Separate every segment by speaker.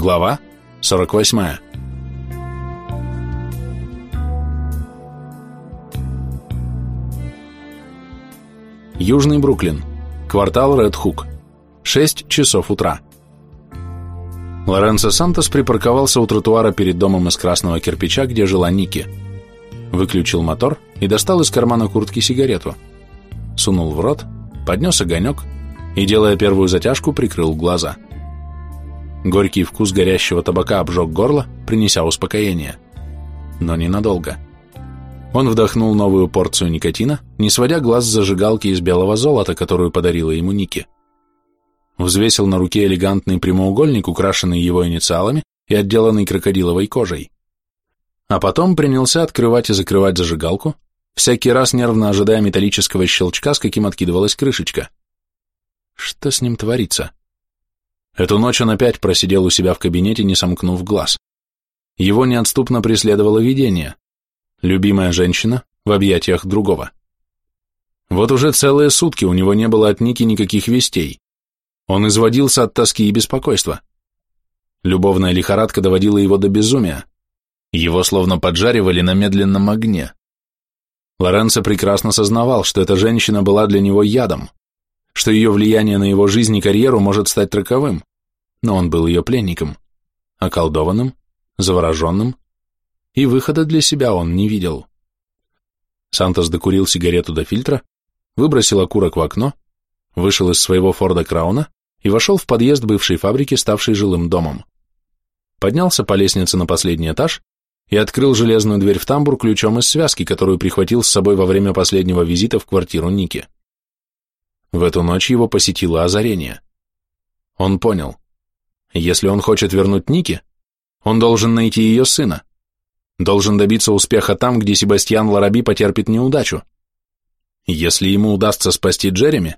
Speaker 1: Глава 48. Южный Бруклин. Квартал Ред Хук. 6 часов утра. Лоренцо Сантос припарковался у тротуара перед домом из красного кирпича, где жила Ники. Выключил мотор и достал из кармана куртки сигарету. Сунул в рот, поднес огонек и, делая первую затяжку, прикрыл глаза. Горький вкус горящего табака обжег горло, принеся успокоение. Но ненадолго. Он вдохнул новую порцию никотина, не сводя глаз с зажигалки из белого золота, которую подарила ему Ники. Взвесил на руке элегантный прямоугольник, украшенный его инициалами и отделанный крокодиловой кожей. А потом принялся открывать и закрывать зажигалку, всякий раз нервно ожидая металлического щелчка, с каким откидывалась крышечка. Что с ним творится? Эту ночь он опять просидел у себя в кабинете, не сомкнув глаз. Его неотступно преследовало видение. Любимая женщина в объятиях другого. Вот уже целые сутки у него не было от Ники никаких вестей. Он изводился от тоски и беспокойства. Любовная лихорадка доводила его до безумия. Его словно поджаривали на медленном огне. Лоренцо прекрасно сознавал, что эта женщина была для него ядом что ее влияние на его жизнь и карьеру может стать роковым, но он был ее пленником, околдованным, завороженным, и выхода для себя он не видел. Сантос докурил сигарету до фильтра, выбросил окурок в окно, вышел из своего Форда Крауна и вошел в подъезд бывшей фабрики, ставшей жилым домом. Поднялся по лестнице на последний этаж и открыл железную дверь в тамбур ключом из связки, которую прихватил с собой во время последнего визита в квартиру Ники. В эту ночь его посетило озарение. Он понял. Если он хочет вернуть Ники, он должен найти ее сына. Должен добиться успеха там, где Себастьян Лараби потерпит неудачу. Если ему удастся спасти Джереми,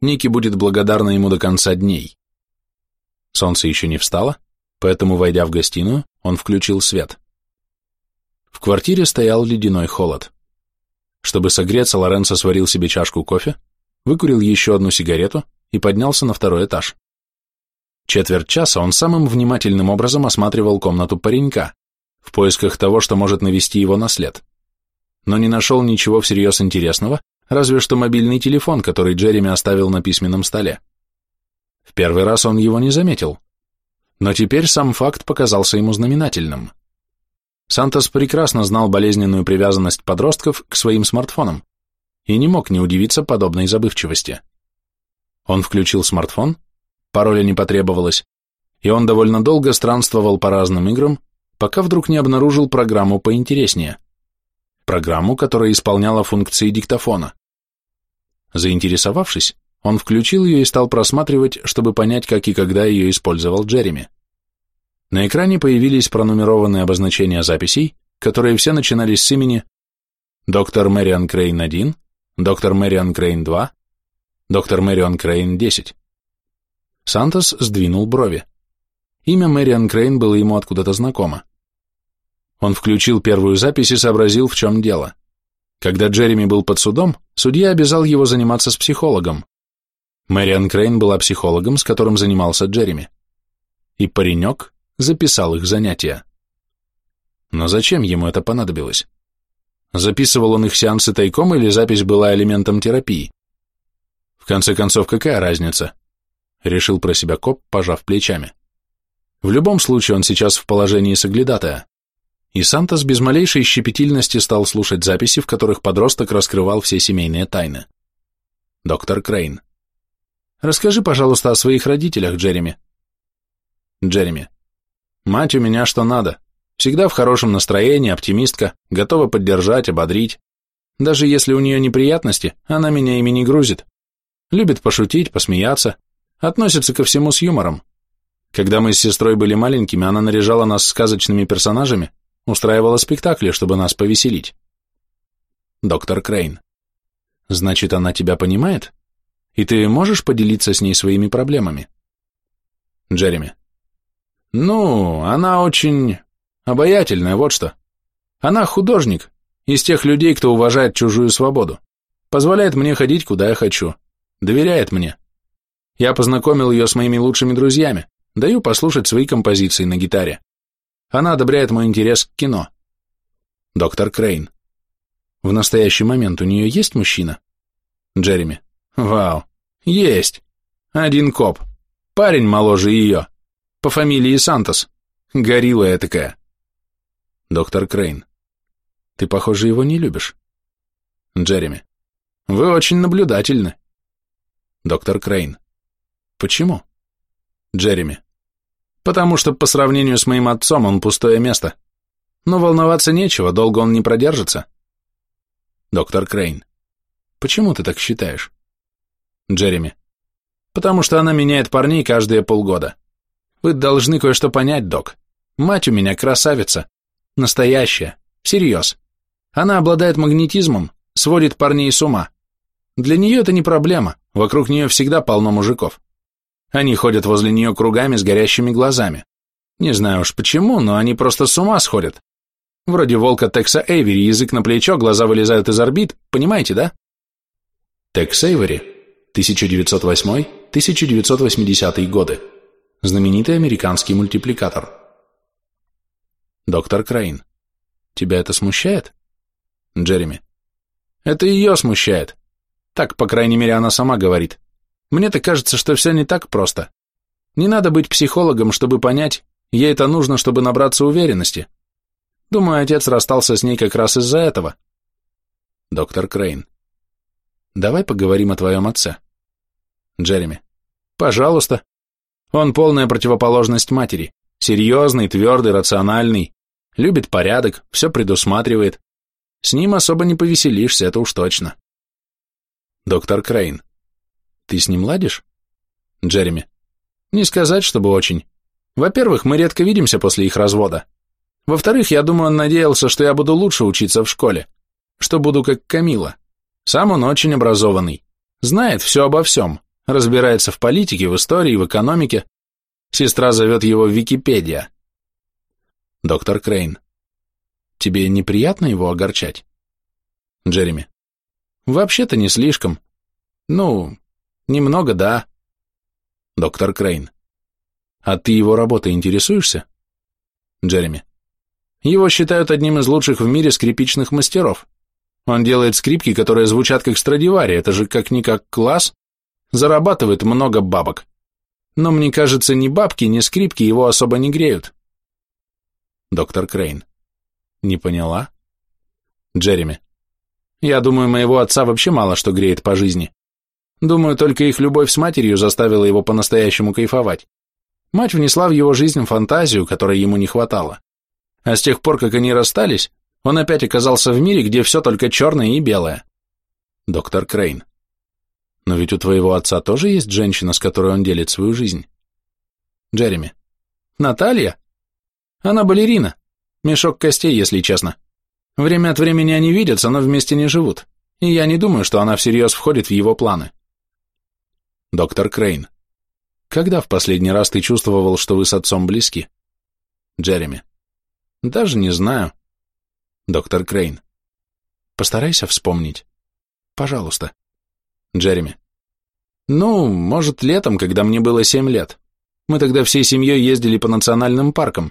Speaker 1: Ники будет благодарна ему до конца дней. Солнце еще не встало, поэтому, войдя в гостиную, он включил свет. В квартире стоял ледяной холод. Чтобы согреться, Лоренцо сварил себе чашку кофе, выкурил еще одну сигарету и поднялся на второй этаж. Четверть часа он самым внимательным образом осматривал комнату паренька, в поисках того, что может навести его на след. Но не нашел ничего всерьез интересного, разве что мобильный телефон, который Джереми оставил на письменном столе. В первый раз он его не заметил, но теперь сам факт показался ему знаменательным. Сантос прекрасно знал болезненную привязанность подростков к своим смартфонам, и не мог не удивиться подобной забывчивости. Он включил смартфон, пароля не потребовалось, и он довольно долго странствовал по разным играм, пока вдруг не обнаружил программу поинтереснее. Программу, которая исполняла функции диктофона. Заинтересовавшись, он включил ее и стал просматривать, чтобы понять, как и когда ее использовал Джереми. На экране появились пронумерованные обозначения записей, которые все начинались с имени доктор Мэриан Крейн 1, доктор Мэрион Крейн 2, доктор Мэрион Крейн 10. Сантос сдвинул брови. Имя Мэрион Крейн было ему откуда-то знакомо. Он включил первую запись и сообразил, в чем дело. Когда Джереми был под судом, судья обязал его заниматься с психологом. Мэриан Крейн была психологом, с которым занимался Джереми. И паренек записал их занятия. Но зачем ему это понадобилось? Записывал он их сеансы тайком или запись была элементом терапии? В конце концов, какая разница? Решил про себя коп, пожав плечами. В любом случае он сейчас в положении соглядатая. И Сантос без малейшей щепетильности стал слушать записи, в которых подросток раскрывал все семейные тайны. Доктор Крейн. Расскажи, пожалуйста, о своих родителях, Джереми. Джереми. Мать у меня что надо. Всегда в хорошем настроении, оптимистка, готова поддержать, ободрить. Даже если у нее неприятности, она меня ими не грузит. Любит пошутить, посмеяться, относится ко всему с юмором. Когда мы с сестрой были маленькими, она наряжала нас сказочными персонажами, устраивала спектакли, чтобы нас повеселить. Доктор Крейн. Значит, она тебя понимает? И ты можешь поделиться с ней своими проблемами? Джереми. Ну, она очень Обаятельная, вот что. Она художник, из тех людей, кто уважает чужую свободу. Позволяет мне ходить, куда я хочу. Доверяет мне. Я познакомил ее с моими лучшими друзьями, Даю послушать свои композиции на гитаре. Она одобряет мой интерес к кино. Доктор Крейн. В настоящий момент у нее есть мужчина? Джереми. Вау. Есть. Один коп. Парень моложе ее. По фамилии Сантос. Горилла такая. Доктор Крейн. Ты, похоже, его не любишь. Джереми. Вы очень наблюдательны. Доктор Крейн. Почему? Джереми. Потому что по сравнению с моим отцом он пустое место. Но волноваться нечего, долго он не продержится. Доктор Крейн. Почему ты так считаешь? Джереми. Потому что она меняет парней каждые полгода. Вы должны кое-что понять, док. Мать у меня красавица. Настоящая. Всерьез. Она обладает магнетизмом, сводит парней с ума. Для нее это не проблема, вокруг нее всегда полно мужиков. Они ходят возле нее кругами с горящими глазами. Не знаю уж почему, но они просто с ума сходят. Вроде волка Текса Эйвери, язык на плечо, глаза вылезают из орбит, понимаете, да? Текс Эйвери, 1908-1980 годы. Знаменитый американский мультипликатор. Доктор Крейн. Тебя это смущает? Джереми. Это ее смущает. Так, по крайней мере, она сама говорит. Мне-то кажется, что все не так просто. Не надо быть психологом, чтобы понять, ей это нужно, чтобы набраться уверенности. Думаю, отец расстался с ней как раз из-за этого. Доктор Крейн. Давай поговорим о твоем отце. Джереми. Пожалуйста. Он полная противоположность матери. Серьезный, твердый, рациональный. Любит порядок, все предусматривает. С ним особо не повеселишься, это уж точно. Доктор Крейн. Ты с ним ладишь? Джереми. Не сказать, чтобы очень. Во-первых, мы редко видимся после их развода. Во-вторых, я думаю, он надеялся, что я буду лучше учиться в школе, что буду как Камила. Сам он очень образованный, знает все обо всем, разбирается в политике, в истории, в экономике. Сестра зовет его Википедия. Доктор Крейн. Тебе неприятно его огорчать? Джереми. Вообще-то не слишком. Ну, немного, да. Доктор Крейн. А ты его работой интересуешься? Джереми. Его считают одним из лучших в мире скрипичных мастеров. Он делает скрипки, которые звучат как Страдивари, это же как-никак класс. Зарабатывает много бабок. Но мне кажется, ни бабки, ни скрипки его особо не греют. Доктор Крейн. Не поняла? Джереми. Я думаю, моего отца вообще мало что греет по жизни. Думаю, только их любовь с матерью заставила его по-настоящему кайфовать. Мать внесла в его жизнь фантазию, которой ему не хватало. А с тех пор, как они расстались, он опять оказался в мире, где все только черное и белое. Доктор Крейн. Но ведь у твоего отца тоже есть женщина, с которой он делит свою жизнь. Джереми. Наталья? Она балерина. Мешок костей, если честно. Время от времени они видятся, но вместе не живут. И я не думаю, что она всерьез входит в его планы. Доктор Крейн. Когда в последний раз ты чувствовал, что вы с отцом близки? Джереми. Даже не знаю. Доктор Крейн. Постарайся вспомнить. Пожалуйста. Джереми. Ну, может, летом, когда мне было семь лет. Мы тогда всей семьей ездили по национальным паркам.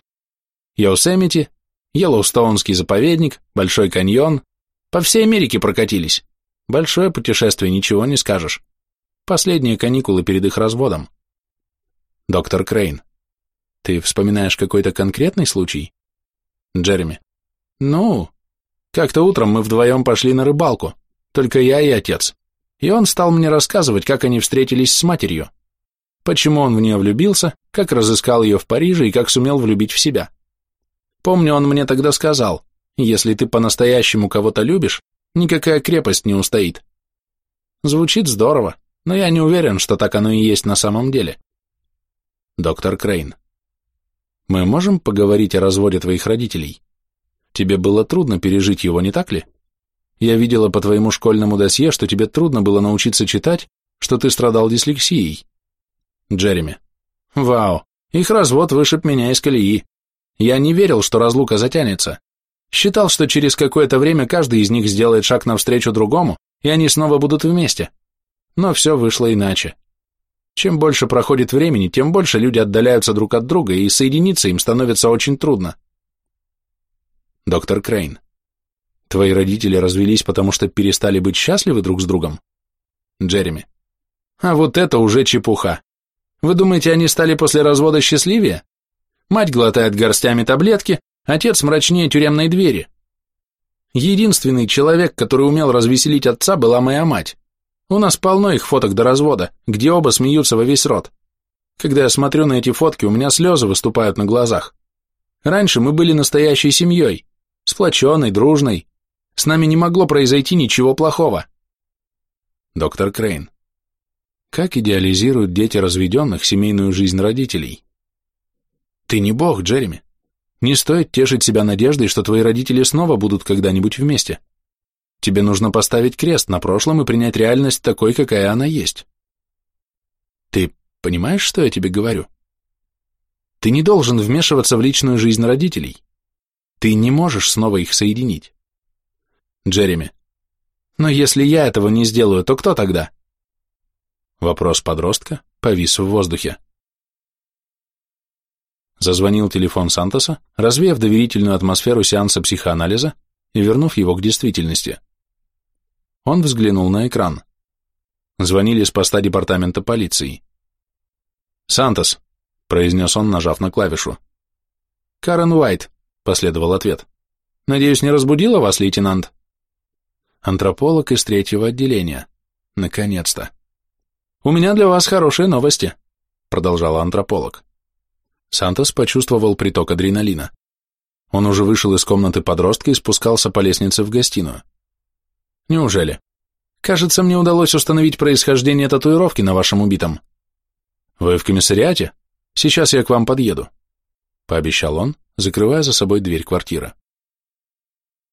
Speaker 1: Йосемити, Йеллоустоунский заповедник, Большой каньон. По всей Америке прокатились. Большое путешествие, ничего не скажешь. Последние каникулы перед их разводом. Доктор Крейн. Ты вспоминаешь какой-то конкретный случай? Джереми. Ну, как-то утром мы вдвоем пошли на рыбалку, только я и отец. И он стал мне рассказывать, как они встретились с матерью. Почему он в нее влюбился, как разыскал ее в Париже и как сумел влюбить в себя. Помню, он мне тогда сказал, если ты по-настоящему кого-то любишь, никакая крепость не устоит. Звучит здорово, но я не уверен, что так оно и есть на самом деле. Доктор Крейн. Мы можем поговорить о разводе твоих родителей? Тебе было трудно пережить его, не так ли? Я видела по твоему школьному досье, что тебе трудно было научиться читать, что ты страдал дислексией. Джереми. Вау, их развод вышиб меня из колеи. Я не верил, что разлука затянется. Считал, что через какое-то время каждый из них сделает шаг навстречу другому, и они снова будут вместе. Но все вышло иначе. Чем больше проходит времени, тем больше люди отдаляются друг от друга, и соединиться им становится очень трудно. Доктор Крейн. Твои родители развелись, потому что перестали быть счастливы друг с другом? Джереми. А вот это уже чепуха. Вы думаете, они стали после развода счастливее? Мать глотает горстями таблетки, отец мрачнее тюремной двери. Единственный человек, который умел развеселить отца, была моя мать. У нас полно их фоток до развода, где оба смеются во весь рот. Когда я смотрю на эти фотки, у меня слезы выступают на глазах. Раньше мы были настоящей семьей, сплоченной, дружной. С нами не могло произойти ничего плохого. Доктор Крейн. Как идеализируют дети разведенных семейную жизнь родителей? Ты не бог, Джереми. Не стоит тешить себя надеждой, что твои родители снова будут когда-нибудь вместе. Тебе нужно поставить крест на прошлом и принять реальность такой, какая она есть. Ты понимаешь, что я тебе говорю? Ты не должен вмешиваться в личную жизнь родителей. Ты не можешь снова их соединить. Джереми. Но если я этого не сделаю, то кто тогда? Вопрос подростка повис в воздухе. Зазвонил телефон Сантоса, развеяв доверительную атмосферу сеанса психоанализа и вернув его к действительности. Он взглянул на экран. Звонили с поста департамента полиции. «Сантос», — произнес он, нажав на клавишу. «Карен Уайт», — последовал ответ. «Надеюсь, не разбудила вас, лейтенант?» Антрополог из третьего отделения. Наконец-то. «У меня для вас хорошие новости», — продолжала антрополог. Сантос почувствовал приток адреналина. Он уже вышел из комнаты подростка и спускался по лестнице в гостиную. Неужели? Кажется, мне удалось установить происхождение татуировки на вашем убитом. Вы в комиссариате? Сейчас я к вам подъеду, пообещал он, закрывая за собой дверь квартиры.